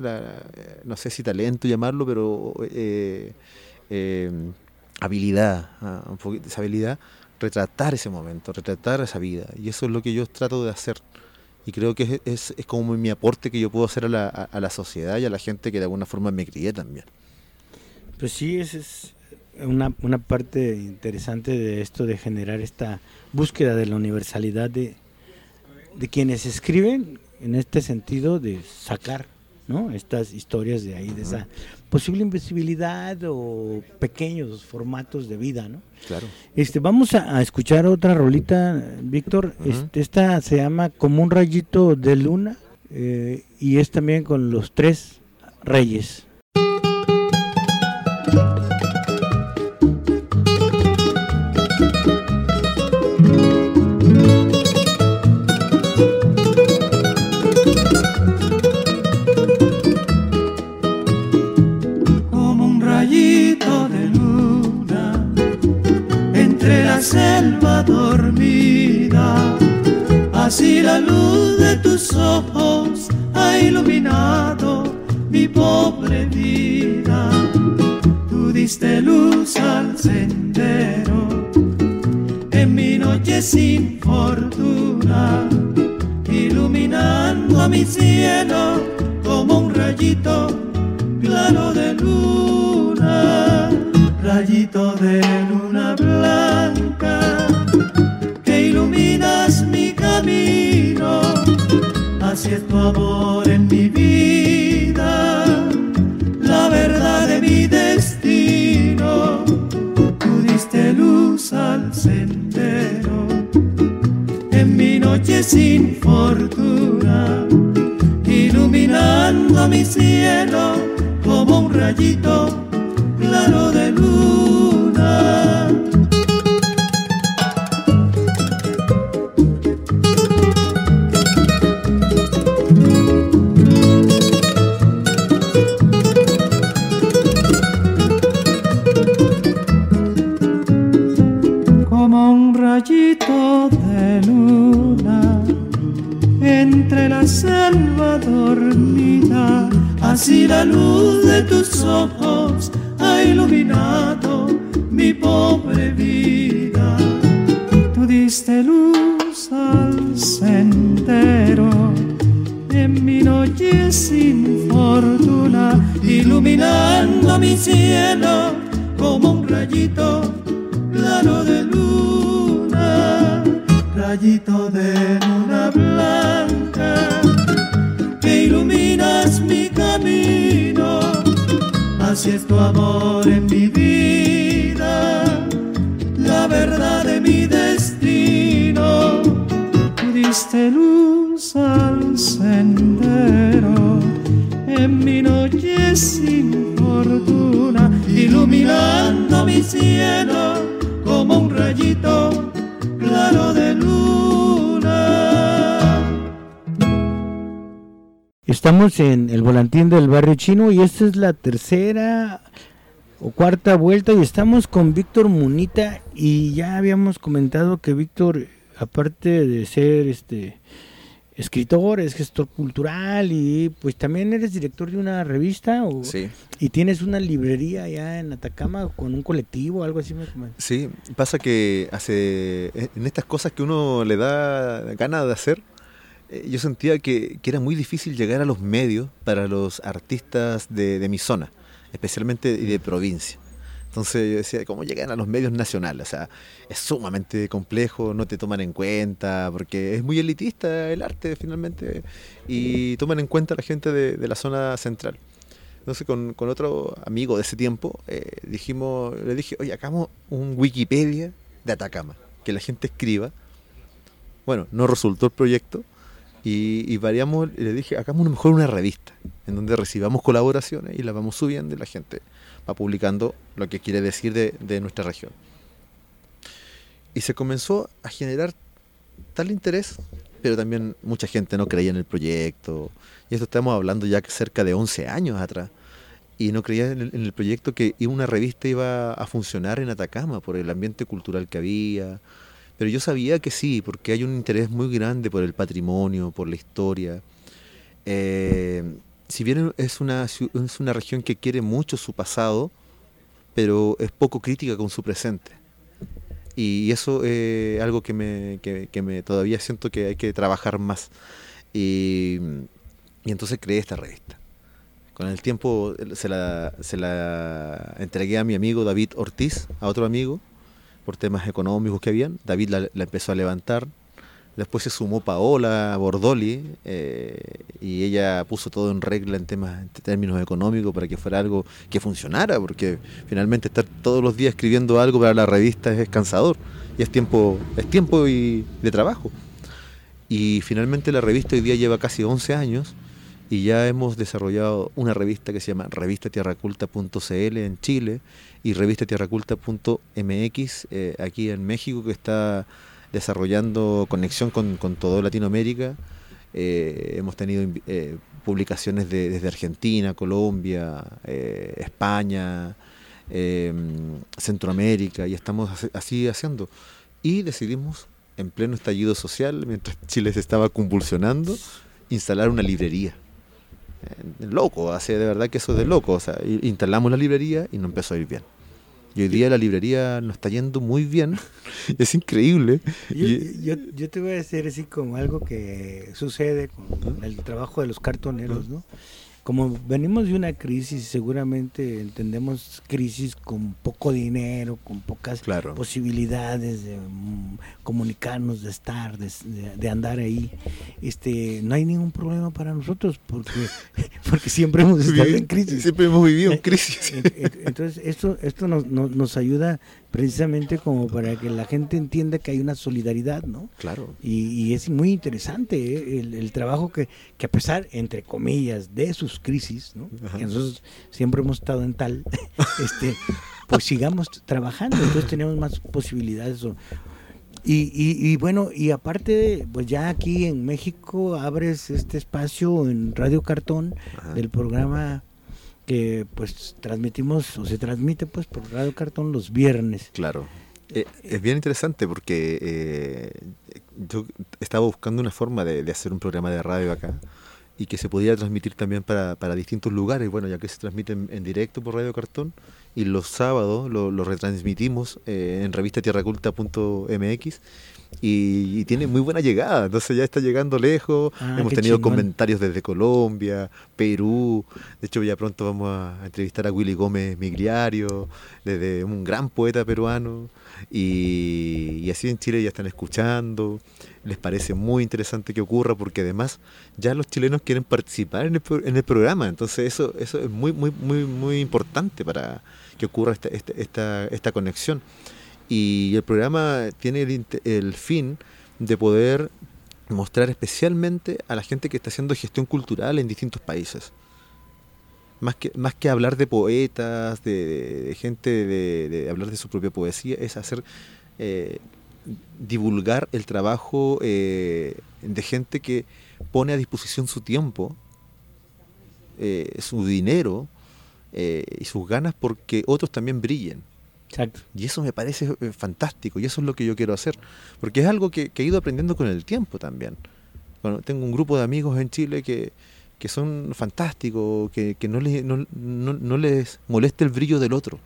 no sé si talento llamarlo, pero eh, eh, habilidad, ¿ah? un poquito, esa habilidad, retratar ese momento, retratar esa vida. Y eso es lo que yo trato de hacer. Y creo que es, es, como mi aporte que yo puedo hacer a la, a, la sociedad y a la gente que de alguna forma me crié también. Pues sí, ese es, una, una parte interesante de esto de generar esta búsqueda de la universalidad de, de quienes escriben en este sentido de sacar ¿no? estas historias de ahí, de esa posible invisibilidad o pequeños formatos de vida. ¿no? Claro. Este, vamos a, escuchar otra rolita, Víctor. este, esta se llama Como un rayito de luna eh, y es también con los tres reyes. De tus ojos ha iluminado mi pobre vida. Tú diste luz al sendero en mi noche sin fortuna, iluminando a mi cielo como un rayito claro de luna, rayito de luna blanca tu amor en mi vida, la verdad de mi destino, tú diste luz al sendero en mi noche sin fortuna iluminando mi cielo como un rayito claro de luna. Estamos en el volantín del barrio chino y esta es la tercera o cuarta vuelta y estamos con Víctor Munita y ya habíamos comentado que Víctor, aparte de ser este escritor, es gestor cultural y pues también eres director de una revista o, Sí, y tienes una librería allá en Atacama con un colectivo, algo así me sí. Pasa que hace en estas cosas que uno le da ganas de hacer, eh, yo sentía que, que era muy difícil llegar a los medios para los artistas de, de mi zona, especialmente de provincia. Entonces yo decía, ¿cómo llegan a los medios nacionales? O sea, es sumamente complejo, no te toman en cuenta, porque es muy elitista el arte finalmente, y toman en cuenta a la gente de, de la zona central. Entonces con, con otro amigo de ese tiempo eh, dijimos, le dije, oye, hagamos un Wikipedia de Atacama, que la gente escriba. Bueno, no resultó el proyecto y, y variamos, y le dije, hagamos mejor una revista, en donde recibamos colaboraciones y las vamos subiendo y la gente va publicando lo que quiere decir de, de nuestra región. Y se comenzó a generar tal interés, pero también mucha gente no creía en el proyecto. Y esto estamos hablando ya cerca de 11 años atrás. Y no creía en el, en el proyecto que una revista iba a funcionar en Atacama por el ambiente cultural que había. Pero yo sabía que sí, porque hay un interés muy grande por el patrimonio, por la historia. Eh, si bien es una, es una región que quiere mucho su pasado, pero es poco crítica con su presente. Y eso es algo que me, que, que me todavía siento que hay que trabajar más. Y, y entonces creé esta revista. Con el tiempo eh, se la, se la entregué a mi amigo David Ortiz, a otro amigo, por temas económicos que habían. David la, la empezó a levantar. Después se sumó Paola Bordoli eh, y ella puso todo en regla en temas, en términos económicos para que fuera algo que funcionara, porque finalmente estar todos los días escribiendo algo para la revista es, cansador y es tiempo, es tiempo y de trabajo. Y finalmente la revista hoy día lleva casi 11 años y ya hemos desarrollado una revista que se llama revistatierraculta.cl en Chile y revistatierraculta.mx eh, aquí en México que está desarrollando conexión con, con toda Latinoamérica. Eh, hemos tenido eh, publicaciones de- desde Argentina, Colombia, España, em, Centroamérica, y estamos así haciendo. Y decidimos, en pleno estallido social, mientras Chile se estaba convulsionando, instalar una librería. Eh, loco, hace de verdad que eso es de loco. O sea, instalamos la librería y no empezó a ir bien. Y hoy día la librería nos está yendo muy bien. es increíble. Yo, yo, te voy a decir así como algo que sucede con el trabajo de los cartoneros, ¿no? Como venimos de una crisis, seguramente entendemos crisis con poco dinero, con pocas posibilidades de mm, comunicarnos, de estar, de, andar ahí. Este, no hay ningún problema para nosotros porque, porque siempre hemos estado en crisis. Siempre hemos vivido en crisis. Entonces, esto, esto nos, nos ayuda precisamente como para que la gente entienda que hay una solidaridad, ¿no? Claro. Y, es muy interesante ¿eh? el, trabajo que, que, a pesar, entre comillas, de sus crisis, ¿no? Que nosotros siempre hemos estado en tal, este, pues sigamos trabajando, entonces tenemos más posibilidades. Y, y, bueno, y aparte, pues ya aquí en México abres este espacio en Radio Cartón del programa que pues transmitimos o se transmite pues por Radio Cartón los viernes. Claro. Eh, es bien interesante porque eh, yo estaba buscando una forma de, hacer un programa de radio acá y que se podía transmitir también para, para distintos lugares. Bueno, ya que se transmite en, directo por Radio Cartón y los sábados lo, retransmitimos eh, en revistatierraculta.mx y, tiene muy buena llegada, entonces ya está llegando lejos, ah, hemos tenido comentarios desde Colombia, Perú, de hecho ya pronto vamos a entrevistar a Willy Gómez Migliario, desde un gran poeta peruano, y, así en Chile ya están escuchando, les parece muy interesante que ocurra porque además ya los chilenos quieren participar en el, en el programa, entonces eso, eso es muy, muy, muy, muy importante para que ocurra esta, esta, esta conexión. Y el programa tiene el, fin de poder mostrar especialmente a la gente que está haciendo gestión cultural en distintos países. Más que, más que hablar de poetas, de, gente, de, hablar de su propia poesía, es hacer eh, divulgar el trabajo eh, de gente que pone a disposición su tiempo, eh, su dinero y sus ganas porque otros también brillen. Y eso me parece eh, fantástico y eso es lo que yo quiero hacer, porque es algo que, he ido aprendiendo con el tiempo también. Bueno, tengo un grupo de amigos en Chile que, son fantásticos, que, no, les, no, no, les molesta el brillo del otro,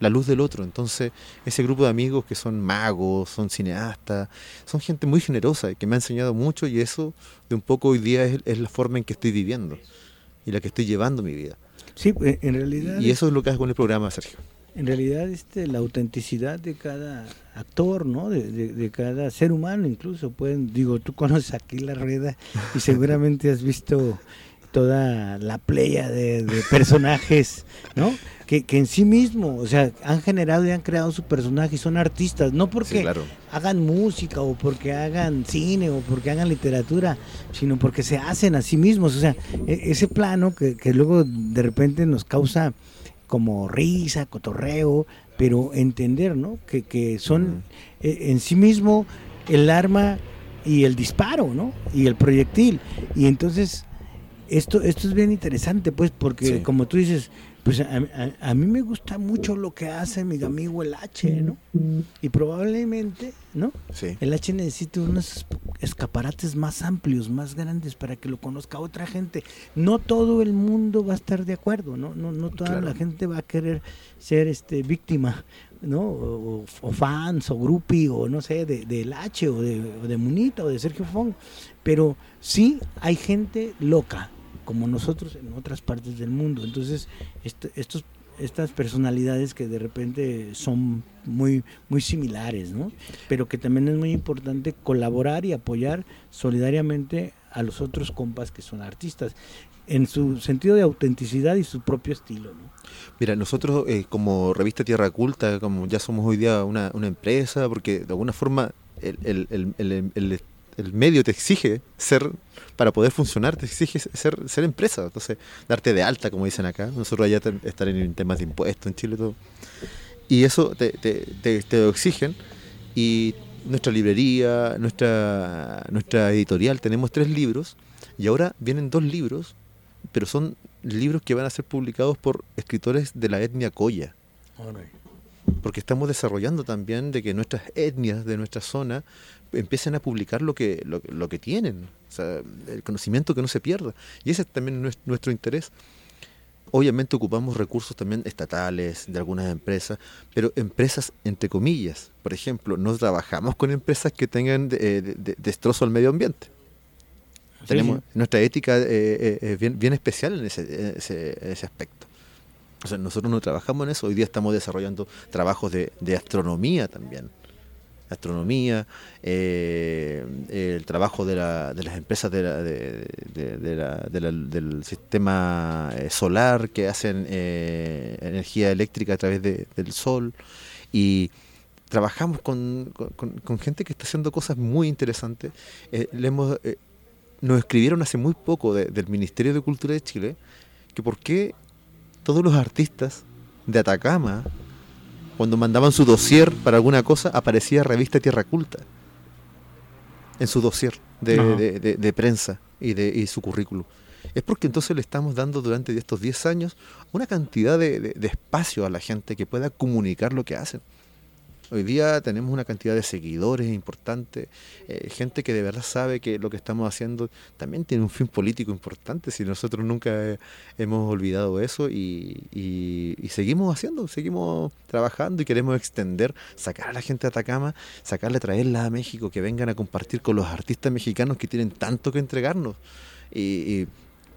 la luz del otro. Entonces, ese grupo de amigos que son magos, son cineastas, son gente muy generosa y que me ha enseñado mucho y eso de un poco hoy día es, es la forma en que estoy viviendo y la que estoy llevando mi vida. Sí, eh, en realidad. Y eso es lo que hago con el programa, Sergio en realidad este, la autenticidad de cada actor, ¿no? De, cada ser humano incluso. Pueden, digo, tú conoces aquí la rueda y seguramente has visto toda la playa de, personajes, ¿no? Que, en sí mismo, o sea, han generado y han creado su personaje y son artistas, no porque hagan música o porque hagan cine o porque hagan literatura, sino porque se hacen a sí mismos, o sea, e, ese plano que, que luego de repente nos causa como risa, cotorreo, pero entender, ¿no? Que, que son eh, en sí mismo el arma y el disparo, ¿no? Y el proyectil. Y entonces, esto, esto es bien interesante, pues, porque como tú dices, pues a, mí me gusta mucho lo que hace mi amigo el H, ¿no? Y probablemente, ¿no? Sí. El H necesita unos escaparates más amplios, más grandes para que lo conozca otra gente. No todo el mundo va a estar de acuerdo, ¿no? No, no toda la gente va a querer ser este víctima, ¿no? O, fans o grupi o no sé, de, del H o de, o de Munita o de Sergio Fong. Pero sí hay gente loca, como nosotros en otras partes del mundo. Entonces, estos, estas personalidades que de repente son muy, muy similares, ¿no? Pero que también es muy importante colaborar y apoyar solidariamente a los otros compas que son artistas en su sentido de autenticidad y su propio estilo. ¿no? Mira, nosotros eh, como revista Tierra Culta, como ya somos hoy día una, una empresa, porque de alguna forma el, el, el, el el medio te exige ser, para poder funcionar, te exige ser, ser empresa. Entonces, darte de alta, como dicen acá. Nosotros allá estar en temas de impuestos en Chile todo. Y eso te, te, te, exigen. Y nuestra librería, nuestra, nuestra editorial, tenemos tres libros. Y ahora vienen dos libros, pero son libros que van a ser publicados por escritores de la etnia Coya. Porque estamos desarrollando también de que nuestras etnias de nuestra zona empiecen a publicar lo que, lo, lo que tienen, o sea, el conocimiento que no se pierda. Y ese también es nuestro interés. Obviamente ocupamos recursos también estatales, de algunas empresas, pero empresas entre comillas. Por ejemplo, no trabajamos con empresas que tengan destrozo al medio ambiente. Tenemos nuestra ética eh, eh, es bien, bien especial en ese, ese, aspecto. O sea, nosotros no trabajamos en eso. Hoy día estamos desarrollando trabajos de, de astronomía también astronomía, eh, el trabajo de, la, de las empresas de del sistema eh, solar que hacen eh, energía eléctrica a través del sol y trabajamos con, gente que está haciendo cosas muy interesantes. nos escribieron hace muy poco del Ministerio de Cultura de Chile que por qué todos los artistas de Atacama cuando mandaban su dossier para alguna cosa, aparecía revista Tierra Culta en su dossier de, prensa y de y su currículum. Es porque entonces le estamos dando durante estos 10 años una cantidad de espacio a la gente que pueda comunicar lo que hacen. Hoy día tenemos una cantidad de seguidores importante, eh, gente que de verdad sabe que lo que estamos haciendo también tiene un fin político importante, si nosotros nunca hemos olvidado eso y, seguimos haciendo, seguimos trabajando y queremos extender, sacar a la gente de Atacama, sacarle, traerla a México, que vengan a compartir con los artistas mexicanos que tienen tanto que entregarnos. y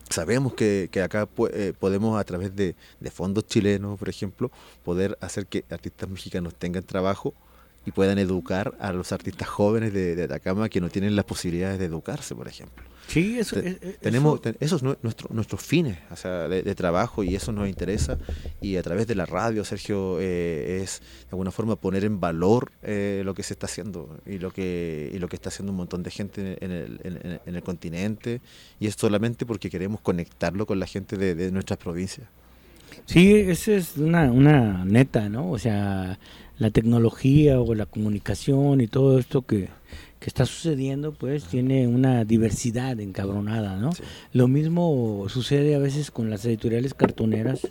sabemos que, acá eh, podemos a través de, fondos chilenos, por ejemplo, poder hacer que artistas mexicanos tengan trabajo y puedan educar a los artistas jóvenes de, Atacama que no tienen las posibilidades de educarse, por ejemplo. Sí, eso, tenemos esos son nuestro, nuestros fines de, trabajo y eso nos interesa y a través de la radio, Sergio, eh, es de alguna forma poner en valor eh, lo que se está haciendo y lo que y lo que está haciendo un montón de gente en el, en, el continente y es solamente porque queremos conectarlo con la gente de, de nuestras provincias. Sí, esa es una, una neta, ¿no? O sea, la tecnología o la comunicación y todo esto que, está sucediendo, pues tiene una diversidad encabronada, ¿no? Lo mismo sucede a veces con las editoriales cartoneras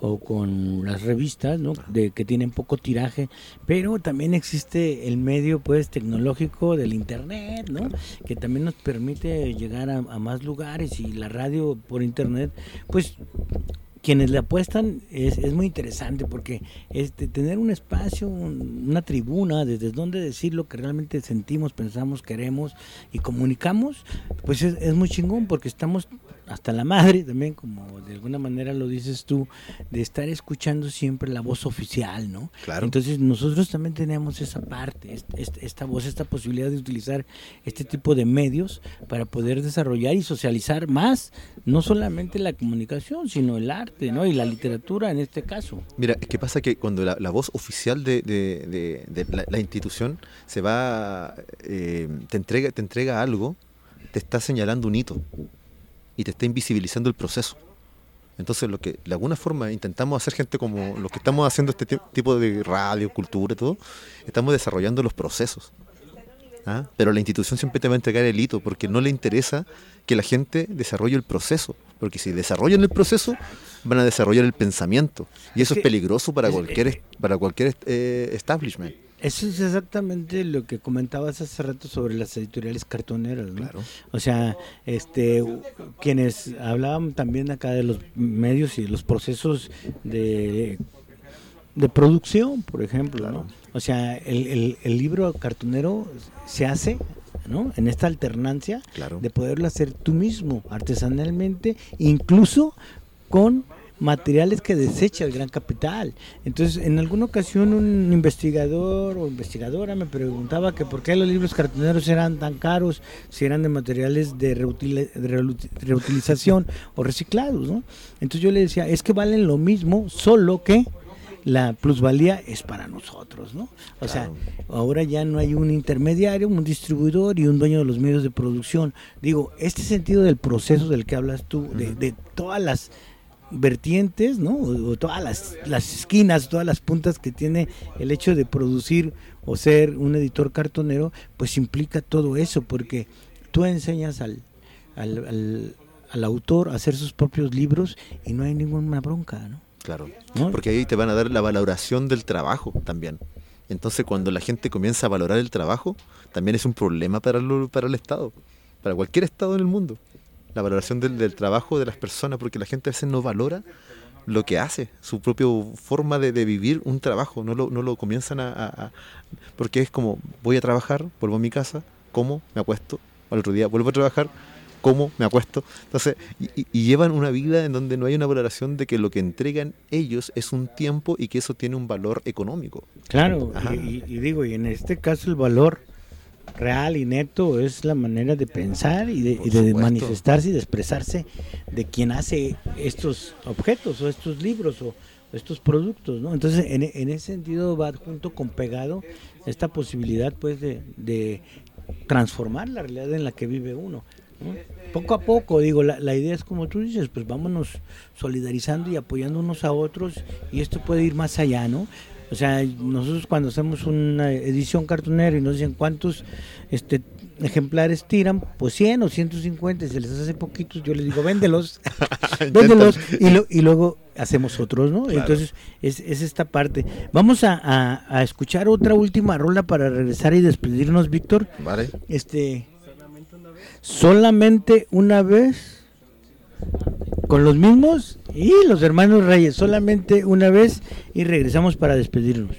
o con las revistas, ¿no? De que tienen poco tiraje, pero también existe el medio, pues, tecnológico del internet, ¿no? Que también nos permite llegar a, a más lugares y la radio por internet, pues quienes le apuestan es, es muy interesante porque este, tener un espacio, una tribuna, desde donde decir lo que realmente sentimos, pensamos, queremos y comunicamos, pues es, es muy chingón porque estamos hasta la madre también, como de alguna manera lo dices tú, de estar escuchando siempre la voz oficial, ¿no? Claro. Entonces nosotros también tenemos esa parte, esta, voz, esta posibilidad de utilizar este tipo de medios para poder desarrollar y socializar más, no solamente la comunicación, sino el arte, ¿no? Y la literatura en este caso. Mira, ¿qué pasa? Que cuando la, voz oficial de, la, institución se va, eh, te, entrega, te entrega algo, te está señalando un hito y te está invisibilizando el proceso. Entonces, lo que de alguna forma intentamos hacer gente como los que estamos haciendo este tipo de radio, cultura y todo, estamos desarrollando los procesos. ¿ah? Pero la institución siempre te va a entregar el hito porque no le interesa que la gente desarrolle el proceso. Porque si desarrollan el proceso, van a desarrollar el pensamiento. Y eso es, peligroso para cualquier, para cualquier eh, establishment. Eso es exactamente lo que comentabas hace rato sobre las editoriales cartoneras, ¿no? O sea, este, quienes hablaban también acá de los medios y los procesos de, de producción, por ejemplo, ¿no? O sea, el, el, libro cartonero se hace ¿no? En esta alternancia de poderlo hacer tú mismo, artesanalmente, incluso con materiales que desecha el gran capital. Entonces, en alguna ocasión un investigador o investigadora me preguntaba que por qué los libros cartoneros eran tan caros si eran de materiales de, reutilización o reciclados, ¿no? Entonces yo le decía, es que valen lo mismo, solo que la plusvalía es para nosotros, ¿no? O sea, ahora ya no hay un intermediario, un distribuidor y un dueño de los medios de producción. Digo, este sentido del proceso del que hablas tú, de, de todas las vertientes, ¿no? O, todas las, las, esquinas, todas las puntas que tiene el hecho de producir o ser un editor cartonero, pues implica todo eso, porque tú enseñas al, al, al, autor a hacer sus propios libros y no hay ninguna bronca, ¿no? Claro. ¿no? Porque ahí te van a dar la valoración del trabajo también. Entonces, cuando la gente comienza a valorar el trabajo, también es un problema para, lo- para el Estado, para cualquier Estado en el mundo. La valoración del, del trabajo de las personas, porque la gente a veces no valora lo que hace, su propia forma de, de vivir un trabajo, no lo, no lo comienzan a, a- a- Porque es como, voy a trabajar, vuelvo a mi casa, como, me acuesto, al otro día vuelvo a trabajar, como, me acuesto. Entonces, y, llevan una vida en donde no hay una valoración de que lo que entregan ellos es un tiempo y que eso tiene un valor económico. Claro, y digo, y en este caso el valor real y neto es la manera de pensar y de, y manifestarse y de expresarse de quien hace estos objetos o estos libros o estos productos, ¿no? Entonces, en, en ese sentido va junto con pegado esta posibilidad, pues, de, de transformar la realidad en la que vive uno. ¿no? Poco a poco, digo, la, la idea es como tú dices, pues vámonos solidarizando y apoyando unos a otros y esto puede ir más allá, ¿no? O sea, nosotros cuando hacemos una edición cartonera y nos dicen cuántos este ejemplares tiran, pues 100 o 150, y se les hace poquitos, yo les digo, véndelos, véndelos y, lo- y luego hacemos otros, ¿no? Claro. Entonces, es, es esta parte. Vamos a, a- a escuchar otra última rola para regresar y despedirnos, Víctor. ¿Vale? Este, solamente una vez con los mismos y los hermanos Reyes, solamente una vez y regresamos para despedirnos.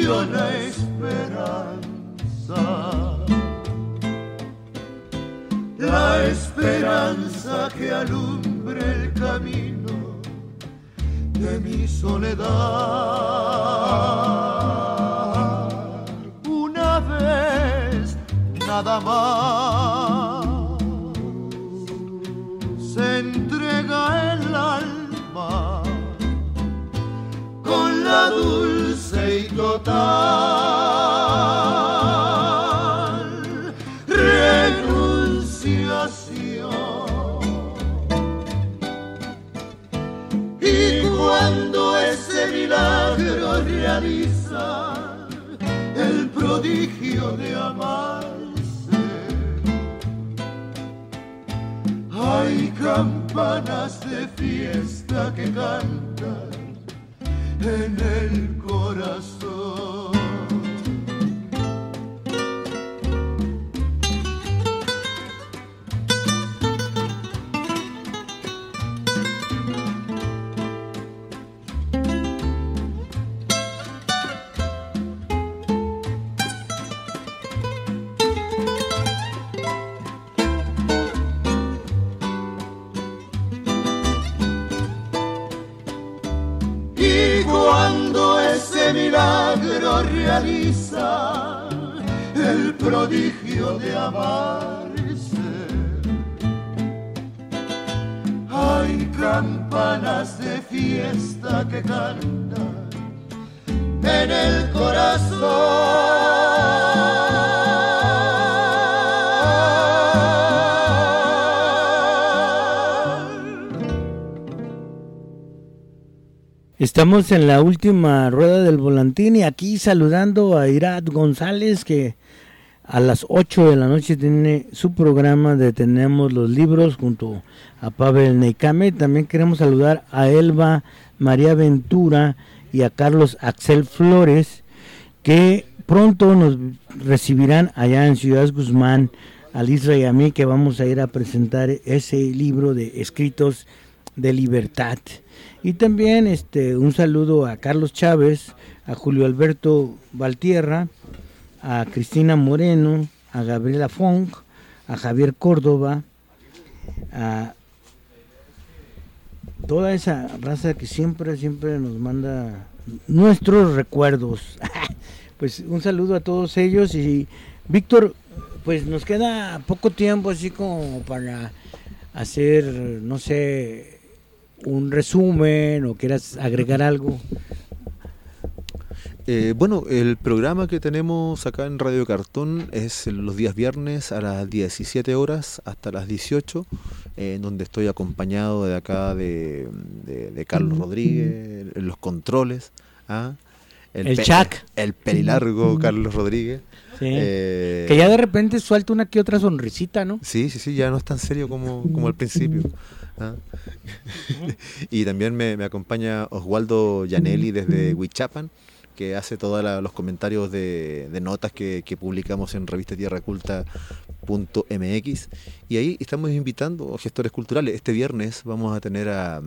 Brilló la esperanza. La esperanza que alumbre el camino de mi soledad. Una vez nada más total renunciación. Y cuando ese milagro realiza el prodigio de amarse, hay campanas de fiesta que cantan en el en el corazón. Estamos en la última rueda del volantín y aquí saludando a Irat González que a las 8 de la noche tiene su programa de Tenemos los Libros junto a Pavel Neikame. También queremos saludar a Elba María Ventura y a Carlos Axel Flores que pronto nos recibirán allá en Ciudad Guzmán, a Lisra y a mí que vamos a ir a presentar ese libro de escritos de libertad. Y también este un saludo a Carlos Chávez, a Julio Alberto Valtierra, a Cristina Moreno, a Gabriela Fong, a Javier Córdoba, a toda esa raza que siempre, siempre nos manda nuestros recuerdos. pues un saludo a todos ellos y Víctor, pues nos queda poco tiempo así como para hacer, no sé, un resumen o quieras agregar algo. Eh, bueno, el programa que tenemos acá en Radio Cartón es los días viernes a las 17 horas hasta las 18, eh, en donde estoy acompañado de acá de, Carlos Rodríguez, en los controles. ¿ah? El, el Chac. El pelilargo Carlos Rodríguez. Eh, que ya de repente suelta una que otra sonrisita, ¿no? Sí, sí, sí, ya no es tan serio como, como al principio. ¿ah? y también me, me acompaña Oswaldo Yanelli desde Huichapan que hace todos los comentarios de, notas que, publicamos en revista Tierra Culta.mx. Y ahí estamos invitando a gestores culturales. Este viernes vamos a tener a,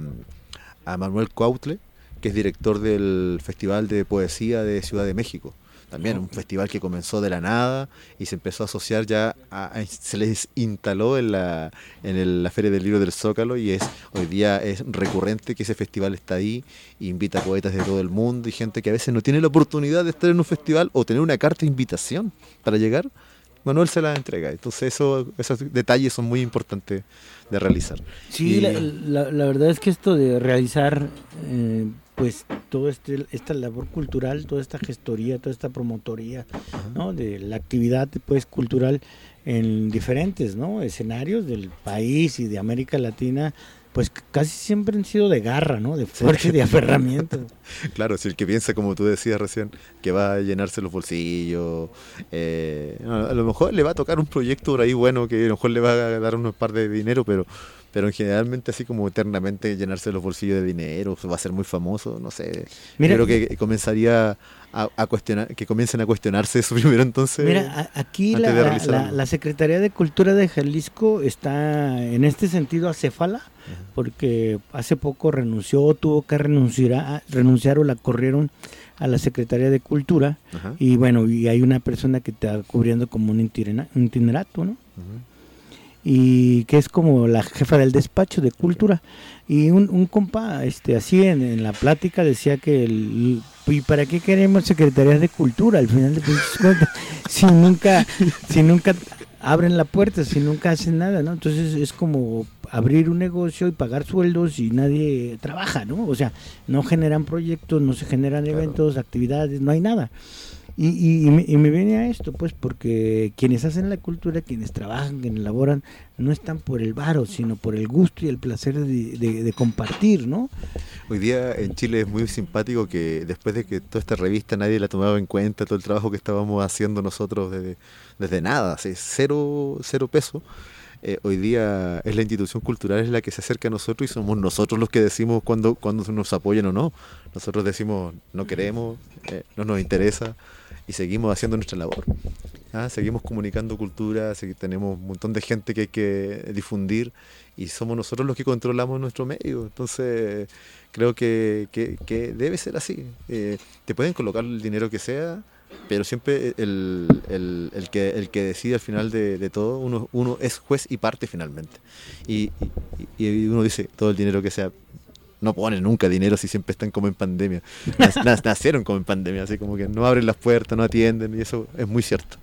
a Manuel Cuautle, que es director del Festival de Poesía de Ciudad de México. También un festival que comenzó de la nada y se empezó a asociar ya, se les instaló en la, en la Feria del Libro del Zócalo y es hoy día es recurrente que ese festival está ahí, e invita a poetas de todo el mundo y gente que a veces no tiene la oportunidad de estar en un festival o tener una carta de invitación para llegar. Manuel se la entrega. Entonces eso, esos detalles son muy importantes de realizar. Sí, la, verdad es que esto de realizar eh, pues todo este esta labor cultural, toda esta gestoría, toda esta promotoría, ¿no? de la actividad pues cultural en diferentes, ¿no? escenarios del país y de América Latina pues casi siempre han sido de garra, ¿no? De fuerza y de aferramiento. claro, si el que piensa, como tú decías recién, que va a llenarse los bolsillos, eh, a lo mejor le va a tocar un proyecto por ahí bueno que a lo mejor le va a dar unos par de dinero, pero pero generalmente así como eternamente llenarse los bolsillos de dinero, va a ser muy famoso, no sé. Mira, creo que comenzaría a, cuestionar, que comiencen a cuestionarse eso primero entonces. Mira, aquí la, la, Secretaría de Cultura de Jalisco está en este sentido acéfala, porque hace poco renunció, tuvo que renunciar, renunciar o la corrieron a la Secretaría de Cultura, y bueno, y hay una persona que está cubriendo como un, itinerato, ¿no? Y que es como la jefa del despacho de cultura. Y un, un compa este así en, la plática decía que el, y para qué queremos secretarías de cultura al final de cuentas si nunca si nunca abren la puerta si nunca hacen nada no entonces es como abrir un negocio y pagar sueldos y nadie trabaja no o sea no generan proyectos no se generan eventos actividades no hay nada y, y, me, y, me, viene a esto, pues, porque quienes hacen la cultura, quienes trabajan, quienes elaboran, no están por el varo, sino por el gusto y el placer de, compartir, ¿no? Hoy día en Chile es muy simpático que después de que toda esta revista nadie la tomaba en cuenta, todo el trabajo que estábamos haciendo nosotros desde, desde nada, así, cero, cero peso, eh, hoy día es la institución cultural es la que se acerca a nosotros y somos nosotros los que decimos cuando, cuando nos apoyan o no. Nosotros decimos no queremos, eh, no nos interesa y seguimos haciendo nuestra labor. ¿ah? Seguimos comunicando cultura, tenemos un montón de gente que hay que difundir y somos nosotros los que controlamos nuestro medio. Entonces, creo que, que, debe ser así. Eh, te pueden colocar el dinero que sea, pero siempre el, el, que, el que decide al final de, de, todo, uno, uno es juez y parte finalmente. Y, y, y uno dice, todo el dinero que sea, no ponen nunca dinero si siempre están como en pandemia. Nacieron como en pandemia, así como que no abren las puertas, no atienden y eso es muy cierto.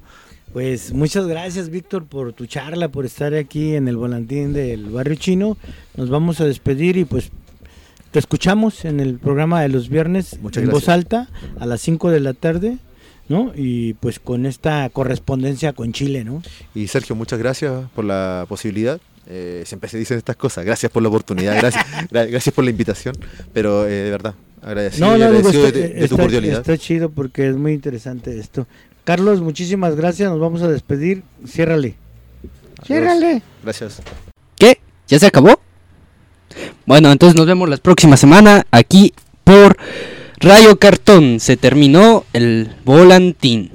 Pues muchas gracias Víctor por tu charla, por estar aquí en el volantín del barrio chino. Nos vamos a despedir y pues te escuchamos en el programa de los viernes en voz alta a las 5 de la tarde. ¿no? Y pues con esta correspondencia con Chile, ¿no? Y Sergio, muchas gracias por la posibilidad eh, siempre se dicen estas cosas. Gracias por la oportunidad, gracias, gracias por la invitación, pero eh, de verdad, agradecido, de, tu cordialidad. Está chido porque es muy interesante esto. Carlos, muchísimas gracias, nos vamos a despedir. Ciérrale. Ciérrale. Gracias. ¿Qué? ¿Ya se acabó? Bueno, entonces nos vemos la próxima semana aquí por Rayo Cartón. Se terminó el volantín.